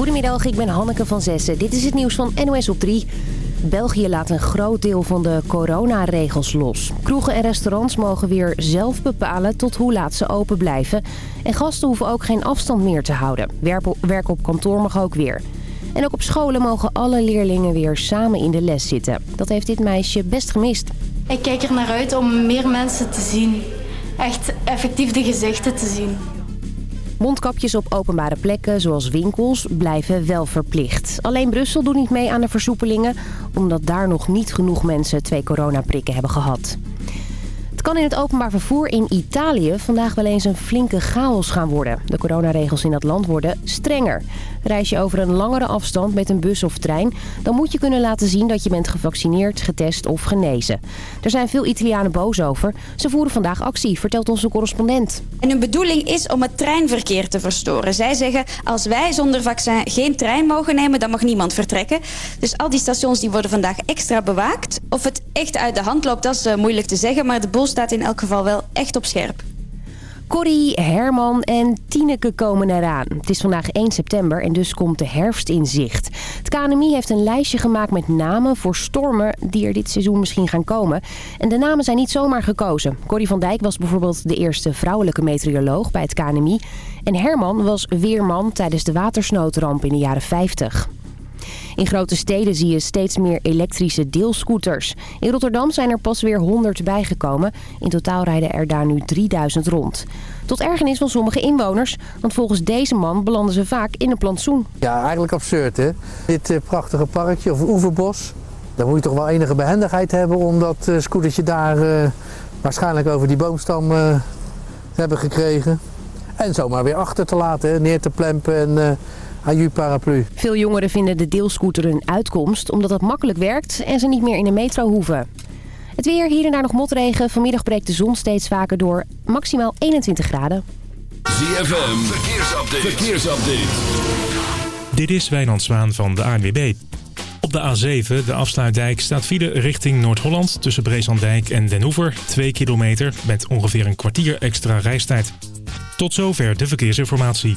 Goedemiddag, ik ben Hanneke van Zessen. Dit is het nieuws van NOS op 3. België laat een groot deel van de coronaregels los. Kroegen en restaurants mogen weer zelf bepalen tot hoe laat ze open blijven. En gasten hoeven ook geen afstand meer te houden. Werk op kantoor mag ook weer. En ook op scholen mogen alle leerlingen weer samen in de les zitten. Dat heeft dit meisje best gemist. Ik kijk er naar uit om meer mensen te zien. Echt effectief de gezichten te zien. Mondkapjes op openbare plekken, zoals winkels, blijven wel verplicht. Alleen Brussel doet niet mee aan de versoepelingen... omdat daar nog niet genoeg mensen twee coronaprikken hebben gehad. Het kan in het openbaar vervoer in Italië vandaag wel eens een flinke chaos gaan worden. De coronaregels in dat land worden strenger. Reis je over een langere afstand met een bus of trein... dan moet je kunnen laten zien dat je bent gevaccineerd, getest of genezen. Er zijn veel Italianen boos over. Ze voeren vandaag actie, vertelt onze correspondent. En hun bedoeling is om het treinverkeer te verstoren. Zij zeggen, als wij zonder vaccin geen trein mogen nemen... dan mag niemand vertrekken. Dus al die stations die worden vandaag extra bewaakt. Of het echt uit de hand loopt, dat is uh, moeilijk te zeggen... maar de boel staat in elk geval wel echt op scherp. Corrie, Herman en Tineke komen eraan. Het is vandaag 1 september en dus komt de herfst in zicht. Het KNMI heeft een lijstje gemaakt met namen voor stormen die er dit seizoen misschien gaan komen. En de namen zijn niet zomaar gekozen. Corrie van Dijk was bijvoorbeeld de eerste vrouwelijke meteoroloog bij het KNMI. En Herman was weerman tijdens de watersnoodramp in de jaren 50. In grote steden zie je steeds meer elektrische deelscooters. In Rotterdam zijn er pas weer 100 bijgekomen. In totaal rijden er daar nu 3000 rond. Tot ergernis van sommige inwoners, want volgens deze man belanden ze vaak in een plantsoen. Ja, eigenlijk absurd hè. Dit uh, prachtige parkje of oeverbos, daar moet je toch wel enige behendigheid hebben om dat uh, scootertje daar uh, waarschijnlijk over die boomstam te hebben gekregen. En zomaar weer achter te laten, neer te plempen en Aju paraplu. Veel jongeren vinden de deelscooter een uitkomst omdat het makkelijk werkt en ze niet meer in de metro hoeven. Het weer, hier en daar nog motregen. Vanmiddag breekt de zon steeds vaker door. Maximaal 21 graden. ZFM, verkeersupdate. verkeersupdate. Dit is Wijnand Zwaan van de ANWB. Op de A7, de afsluitdijk, staat file richting Noord-Holland... tussen Breeslanddijk en Den Hoever. 2 kilometer met ongeveer een kwartier extra reistijd. Tot zover de verkeersinformatie.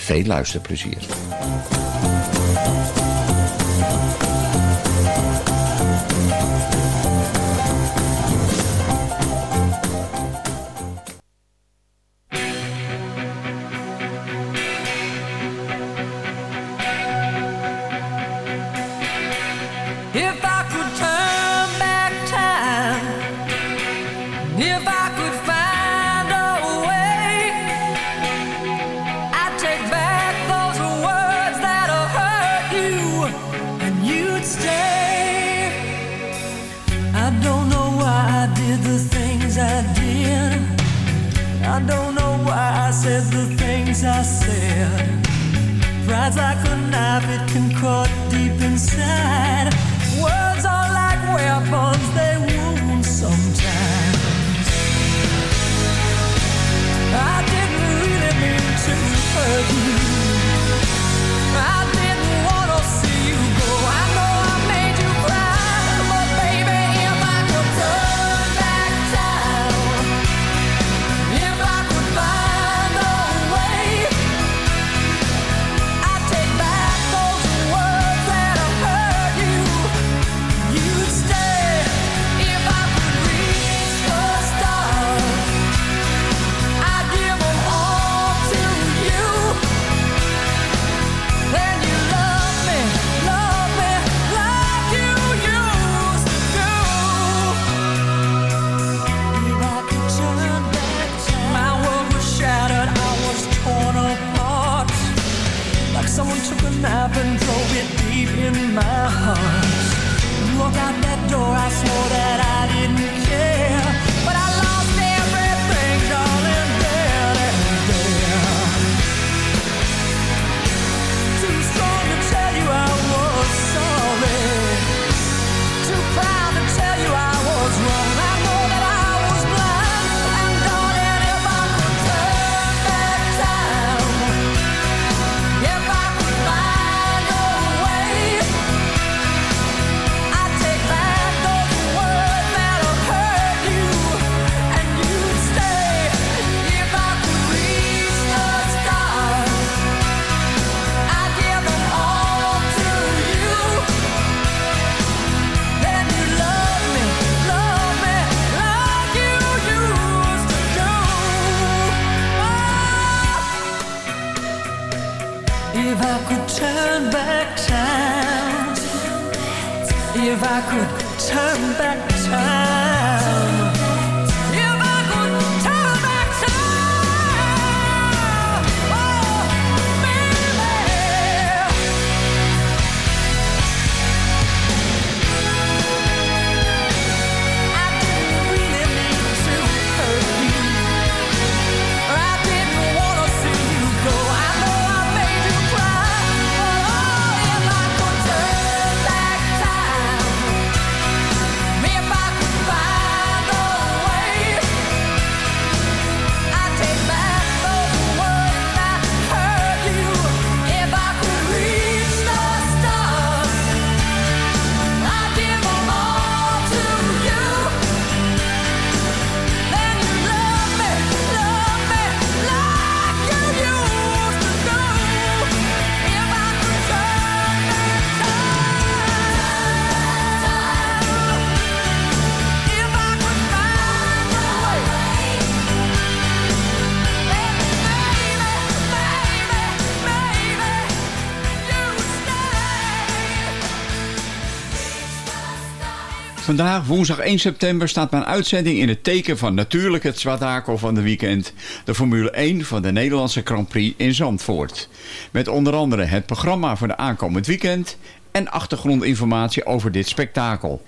veel luisterplezier. I didn't Vandaag, woensdag 1 september, staat mijn uitzending in het teken van natuurlijk het zwadakel van de weekend. De Formule 1 van de Nederlandse Grand Prix in Zandvoort. Met onder andere het programma voor de aankomend weekend en achtergrondinformatie over dit spektakel.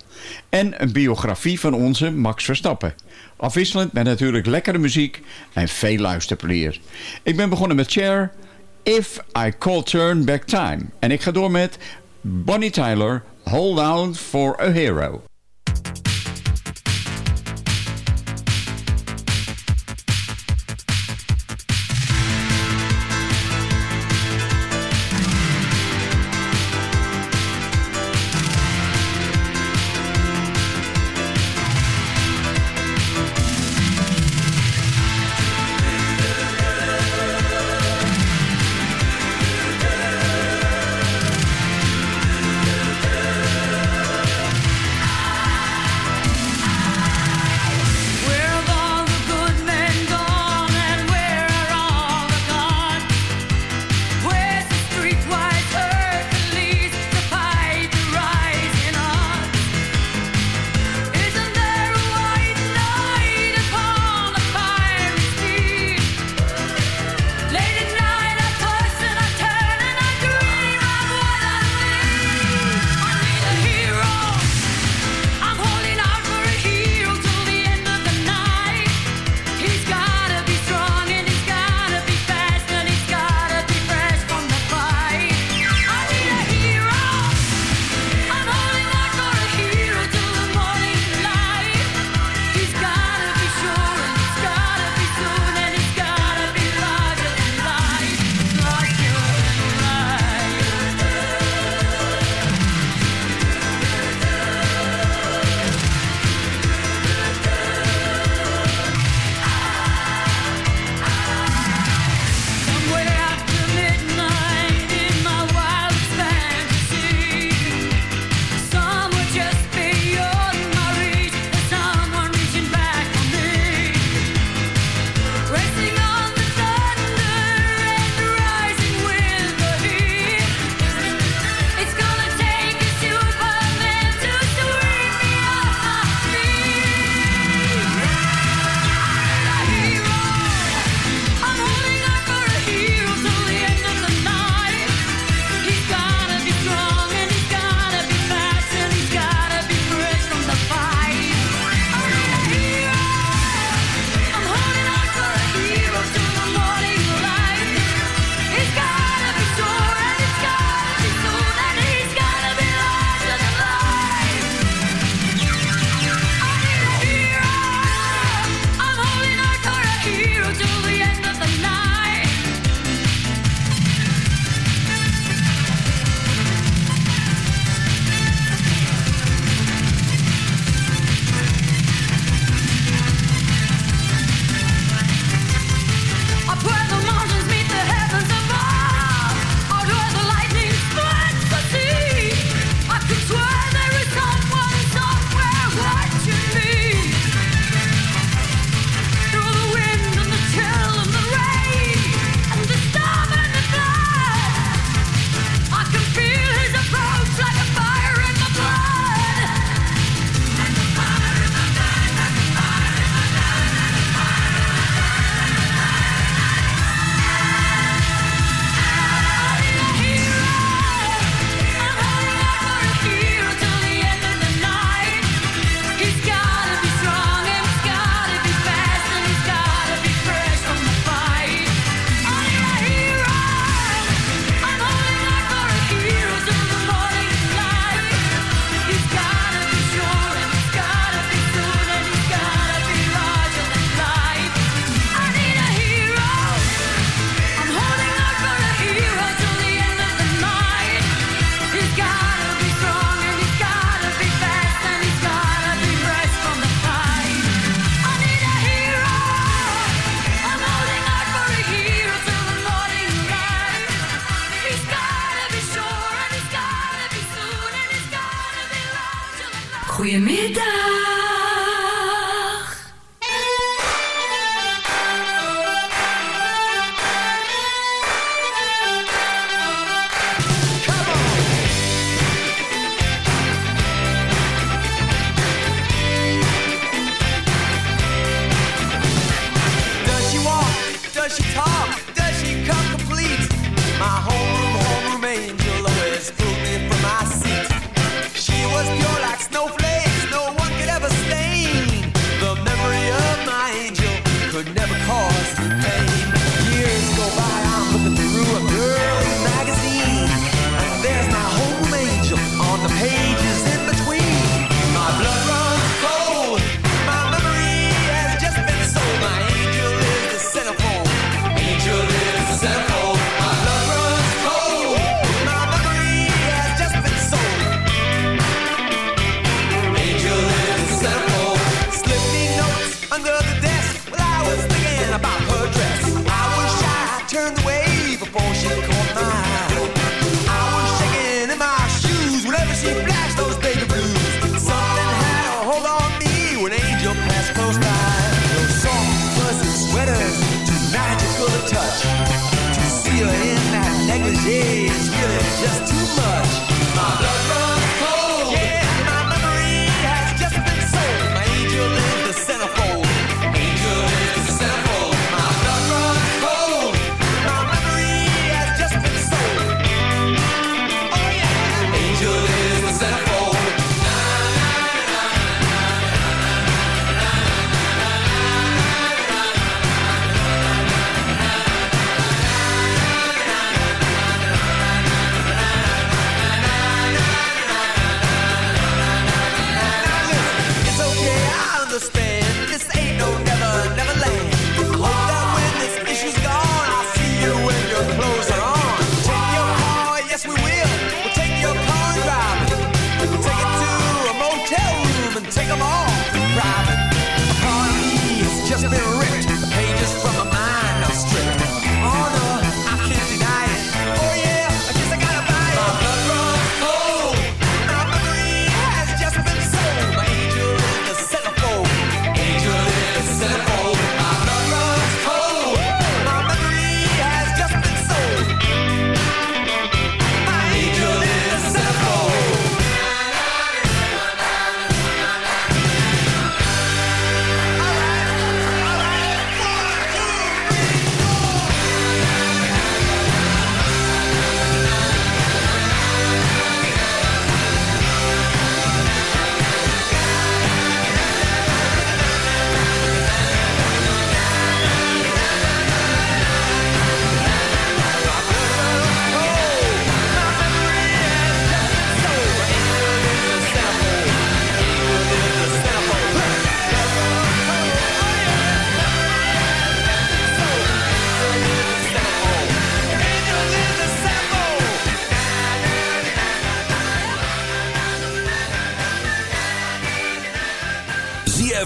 En een biografie van onze Max Verstappen. Afwisselend met natuurlijk lekkere muziek en veel luisterplezier. Ik ben begonnen met Cher, If I Call Turn Back Time. En ik ga door met Bonnie Tyler, Hold Out for a Hero.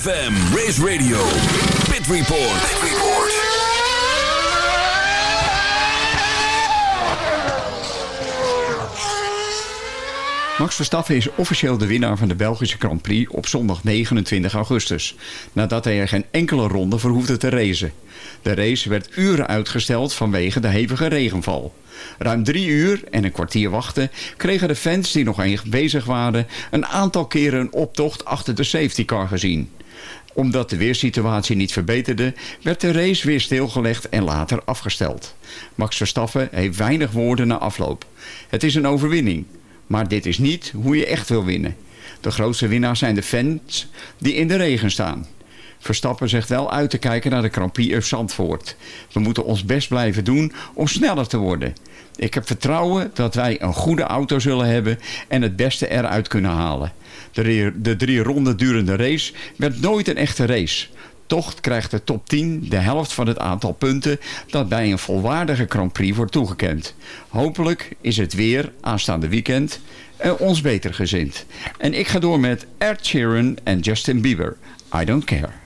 ZFM, Race Radio, Pit Report. Max Verstappen is officieel de winnaar van de Belgische Grand Prix op zondag 29 augustus. Nadat hij er geen enkele ronde voor hoefde te racen. De race werd uren uitgesteld vanwege de hevige regenval. Ruim drie uur en een kwartier wachten kregen de fans die nog bezig waren... een aantal keren een optocht achter de safety car gezien omdat de weersituatie niet verbeterde, werd de race weer stilgelegd en later afgesteld. Max Verstappen heeft weinig woorden na afloop. Het is een overwinning, maar dit is niet hoe je echt wil winnen. De grootste winnaars zijn de fans die in de regen staan. Verstappen zegt wel uit te kijken naar de Grand Prix Zandvoort. We moeten ons best blijven doen om sneller te worden. Ik heb vertrouwen dat wij een goede auto zullen hebben en het beste eruit kunnen halen. De, de drie ronden durende race werd nooit een echte race. Toch krijgt de top 10 de helft van het aantal punten dat bij een volwaardige Grand Prix wordt toegekend. Hopelijk is het weer aanstaande weekend eh, ons beter gezind. En ik ga door met Ed Sheeran en Justin Bieber. I don't care.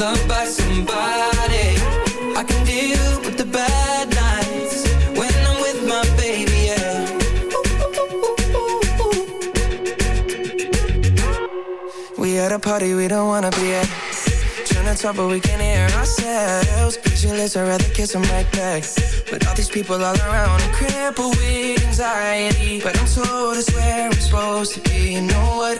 loved by somebody. I can deal with the bad nights when I'm with my baby, yeah. We at a party we don't wanna be at. Trying to talk but we can't hear ourselves. Pictureless, I'd rather kiss them right back. But all these people all around, I'm crippled with anxiety. But I'm told it's where I'm supposed to be. You know what?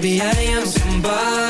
maybe I am somebody.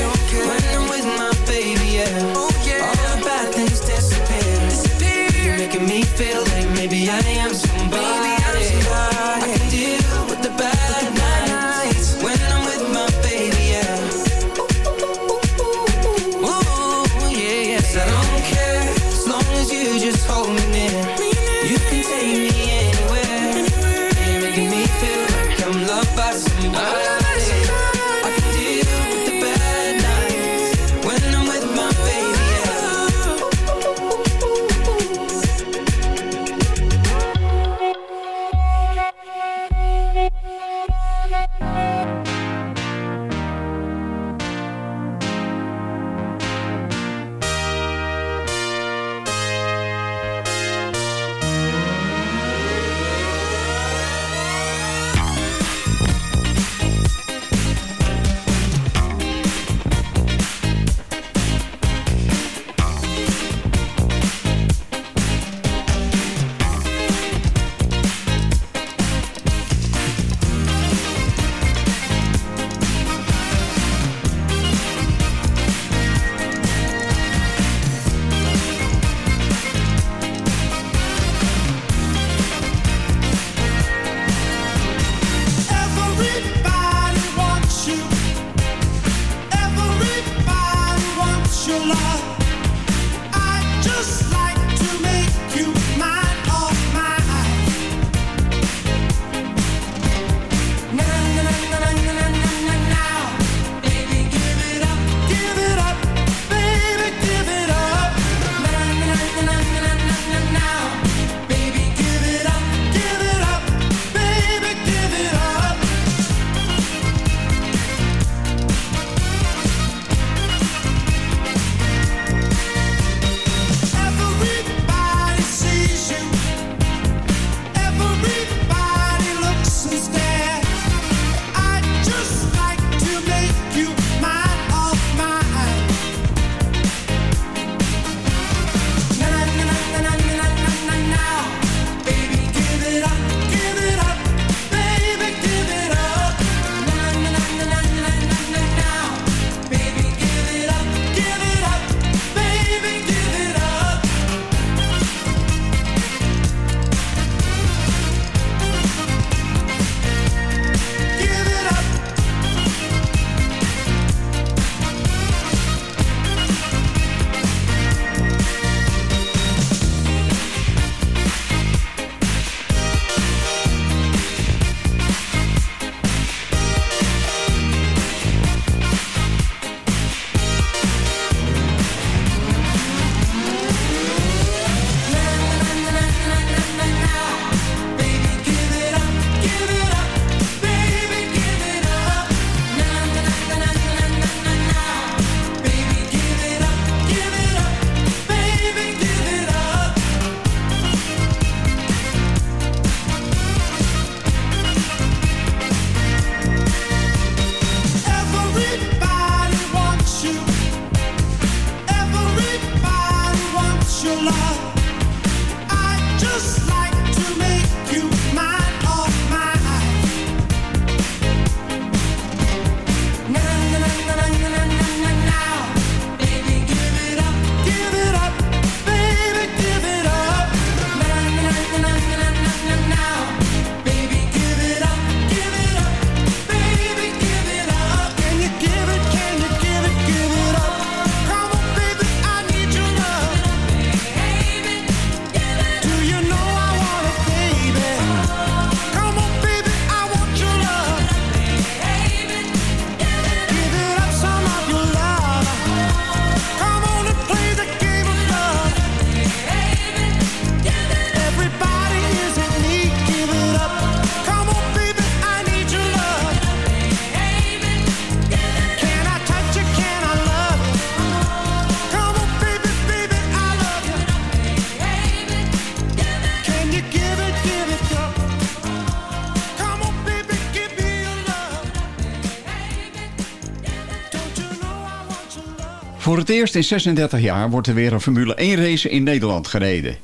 eerst in 36 jaar wordt er weer een Formule 1 race in Nederland gereden.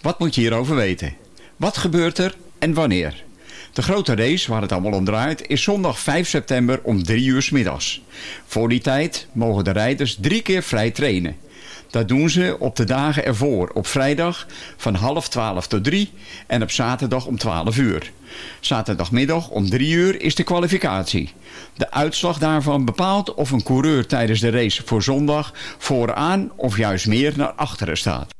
Wat moet je hierover weten? Wat gebeurt er en wanneer? De grote race waar het allemaal om draait is zondag 5 september om 3 uur s middags. Voor die tijd mogen de rijders drie keer vrij trainen. Dat doen ze op de dagen ervoor, op vrijdag van half 12 tot 3 en op zaterdag om 12 uur. Zaterdagmiddag om 3 uur is de kwalificatie. De uitslag daarvan bepaalt of een coureur tijdens de race voor zondag vooraan of juist meer naar achteren staat.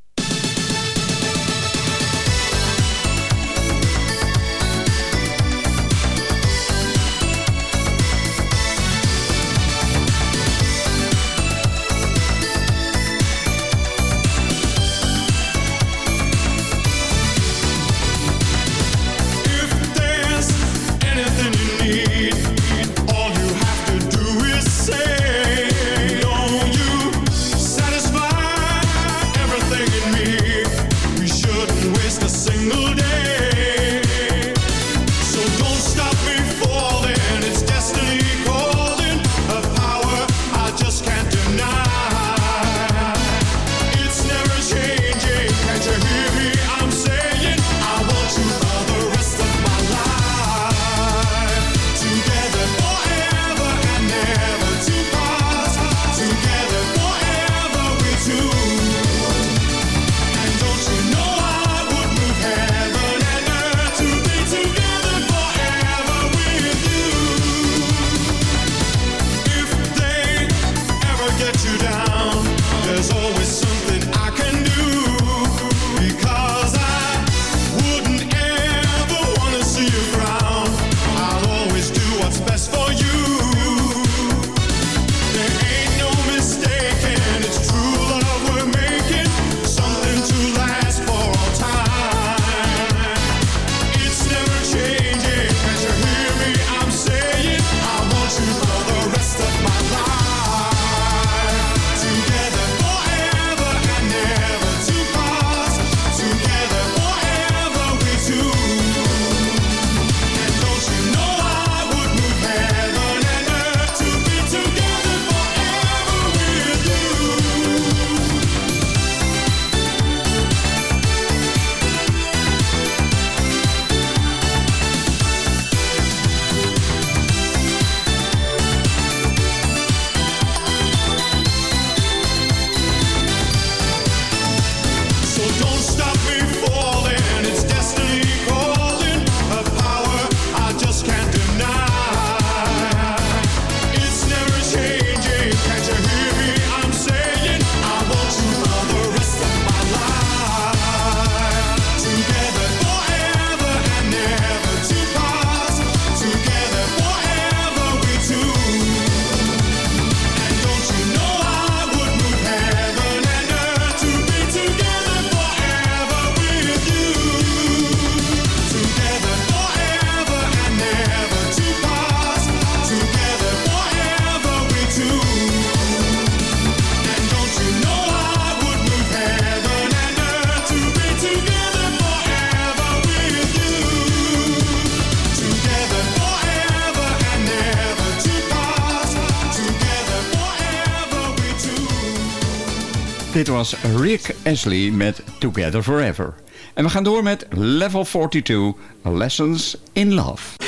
Rick Ashley met Together Forever. En we gaan door met Level 42, Lessons in Love.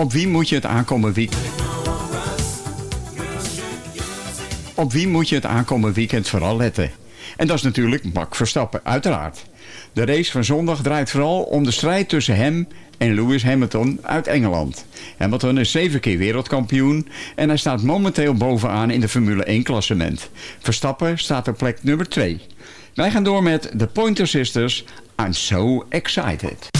Op wie moet je het aankomende weekend? Op wie moet je het aankomende weekend vooral letten? En dat is natuurlijk Max Verstappen, uiteraard. De race van zondag draait vooral om de strijd tussen hem en Lewis Hamilton uit Engeland. Hamilton is zeven keer wereldkampioen en hij staat momenteel bovenaan in de Formule 1-klassement. Verstappen staat op plek nummer 2. Wij gaan door met The Pointer Sisters. I'm so excited.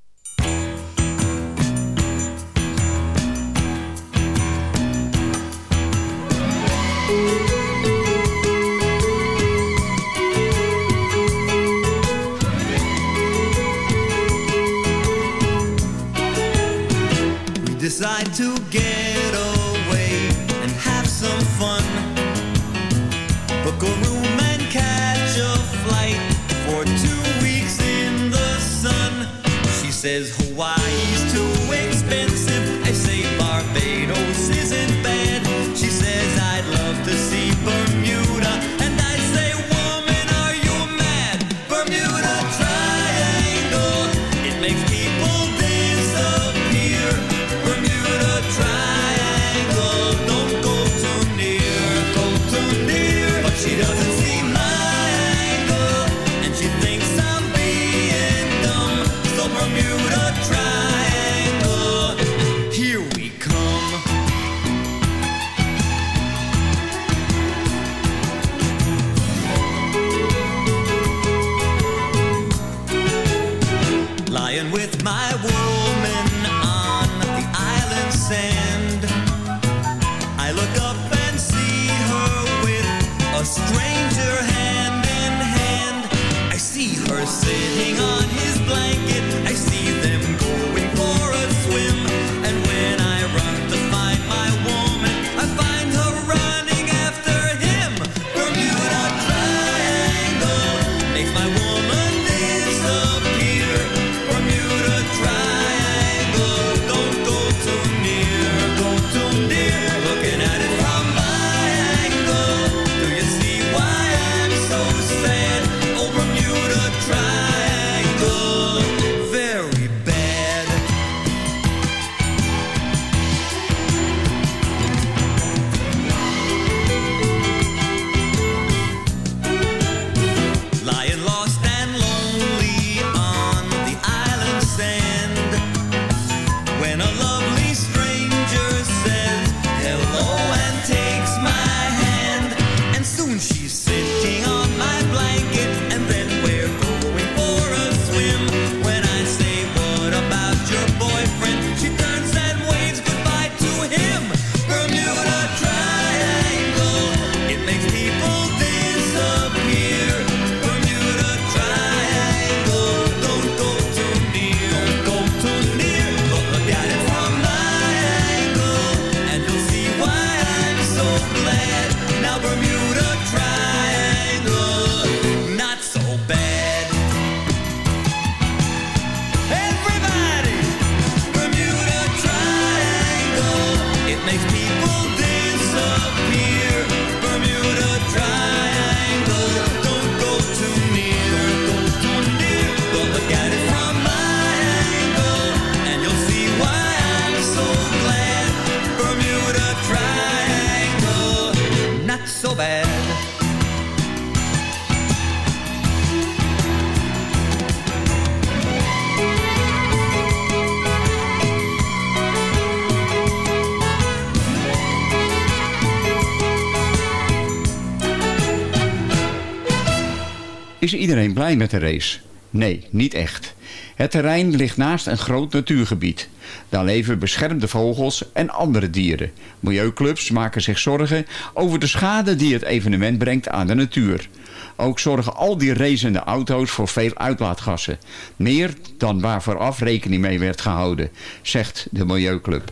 Is iedereen blij met de race? Nee, niet echt. Het terrein ligt naast een groot natuurgebied. Daar leven beschermde vogels en andere dieren. Milieuclubs maken zich zorgen over de schade die het evenement brengt aan de natuur. Ook zorgen al die racende auto's voor veel uitlaatgassen. Meer dan waar vooraf rekening mee werd gehouden, zegt de Milieuclub.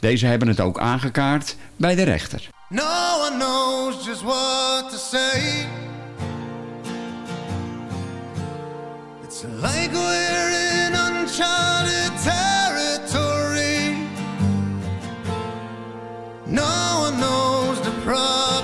Deze hebben het ook aangekaart bij de rechter. It's like we're in uncharted territory. No one knows the price.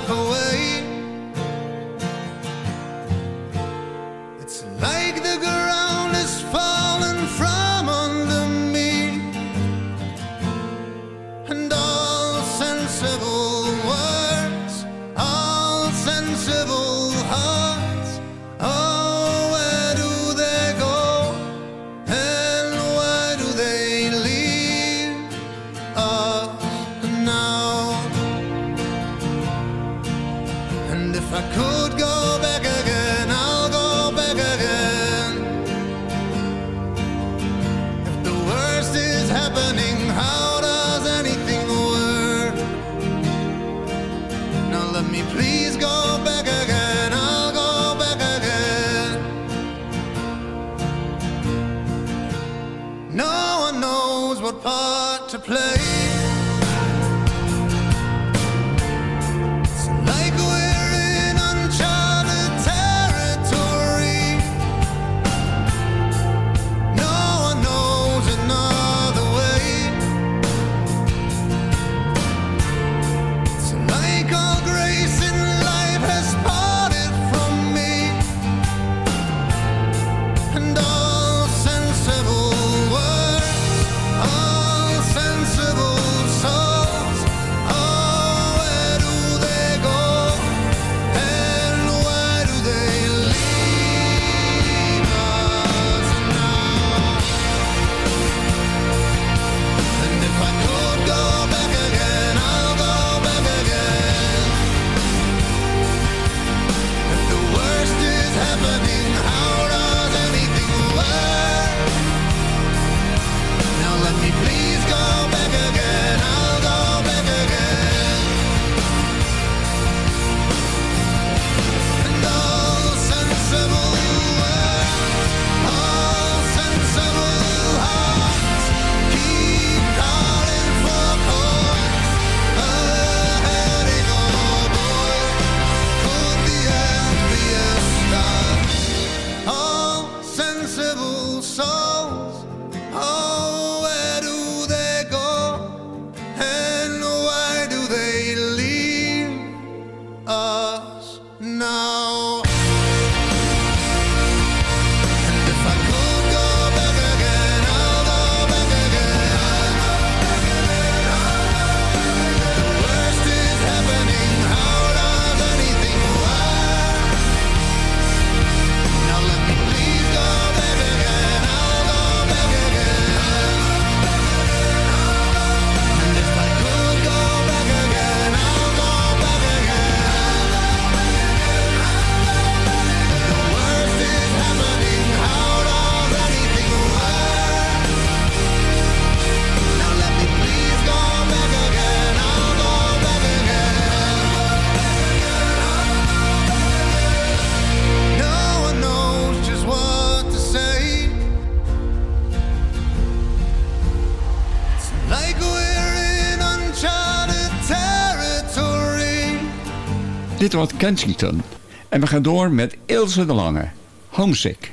Dit Kensington. En we gaan door met Ilse de Lange. Homesick.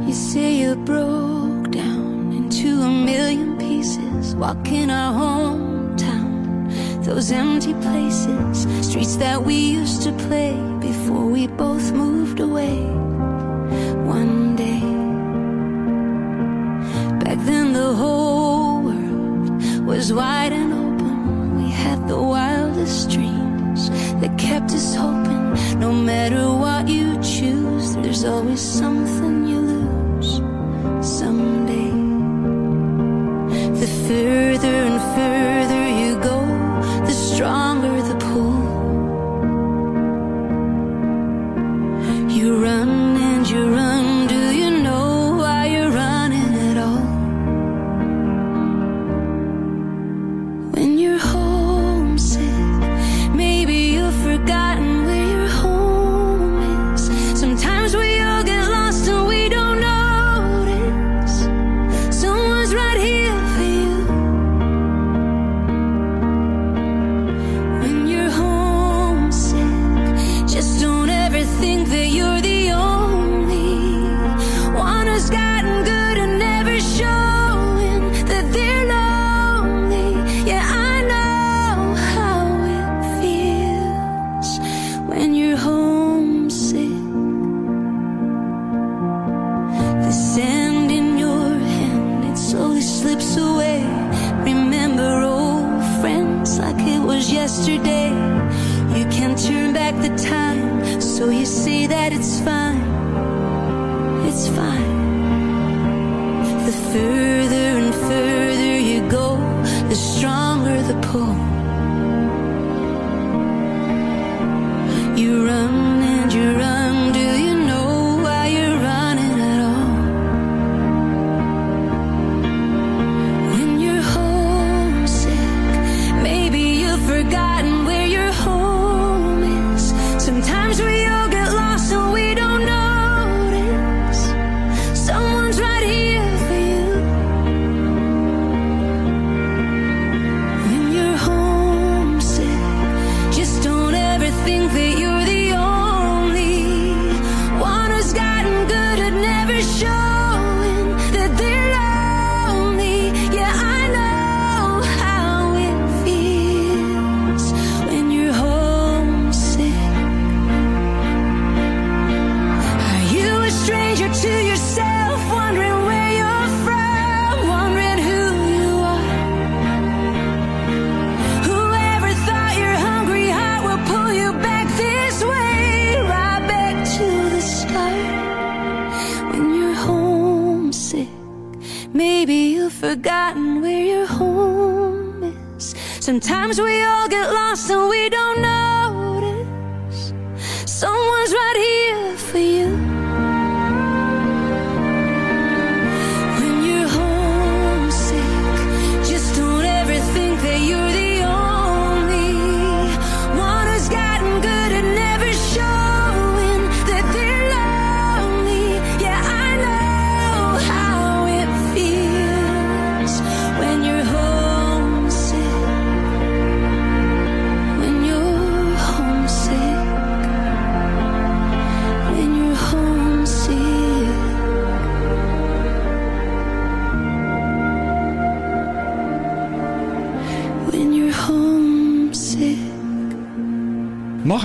You say you broke down into a million pieces, walking our hometown, those empty places, streets that we used to play before we both moved away. One day, back then the whole was wide and open. We had the wildest dreams that kept us hoping. No matter what you choose, there's always something you lose someday. The further and further you go, the stronger when you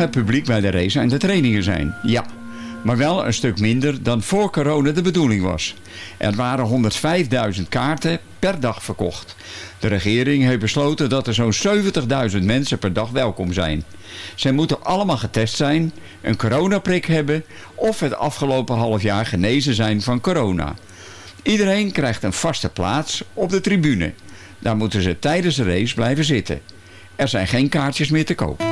het publiek bij de race en de trainingen zijn? Ja. Maar wel een stuk minder dan voor corona de bedoeling was. Er waren 105.000 kaarten per dag verkocht. De regering heeft besloten dat er zo'n 70.000 mensen per dag welkom zijn. Zij moeten allemaal getest zijn, een coronaprik hebben of het afgelopen half jaar genezen zijn van corona. Iedereen krijgt een vaste plaats op de tribune. Daar moeten ze tijdens de race blijven zitten. Er zijn geen kaartjes meer te koop.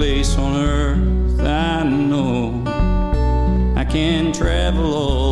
place on earth I know. I can travel all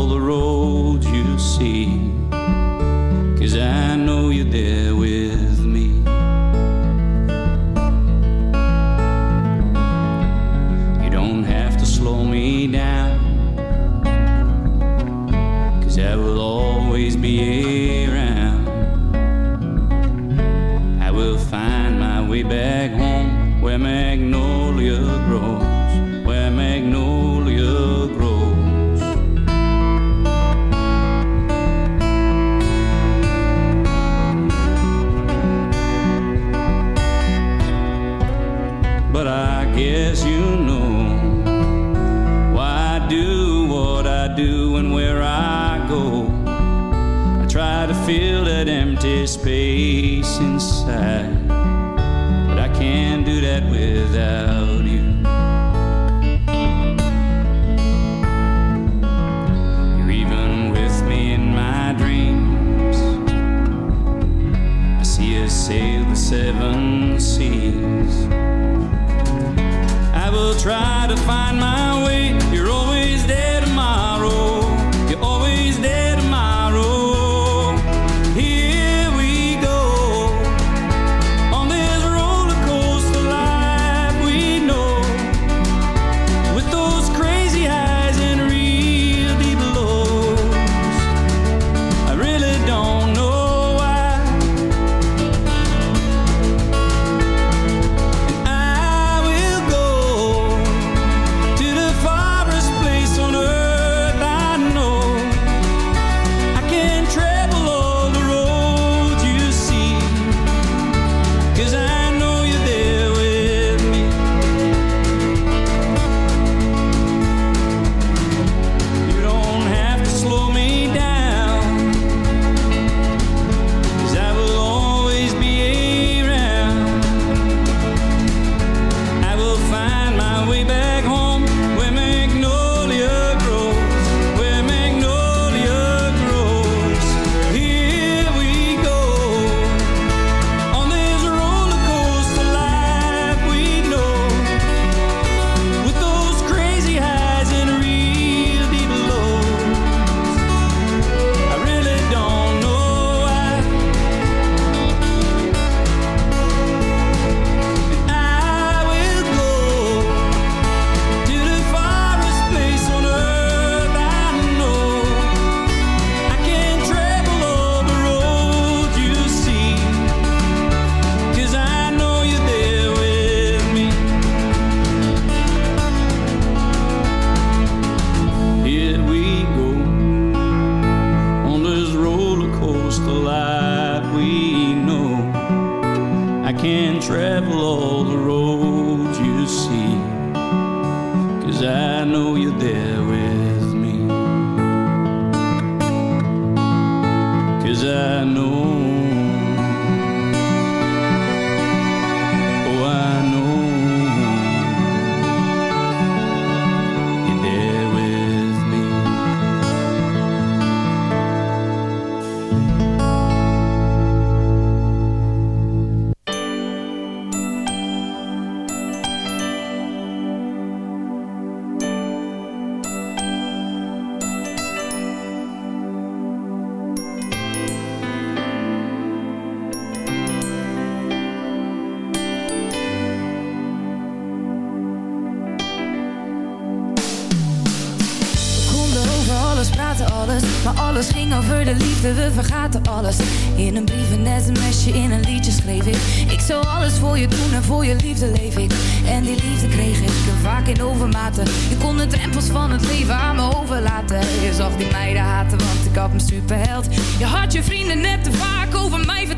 we vergaten alles. In een brief, een mesje, in een liedje schreef ik. Ik zou alles voor je doen en voor je liefde leef ik. En die liefde kreeg ik vaak in overmaten Je kon de drempels van het leven aan me overlaten. Je zag die meiden haten, want ik had een superheld. Je had je vrienden net te vaak over mij verteld